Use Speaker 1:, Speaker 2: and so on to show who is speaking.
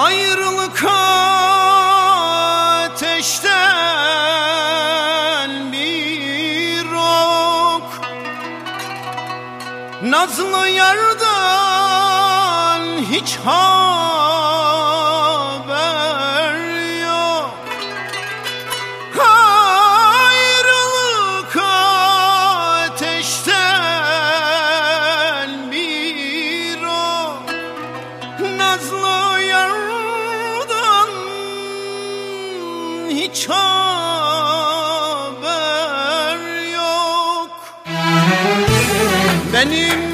Speaker 1: Ayrılık ateşten bir ok. Nazlı yardan hiç haber Benim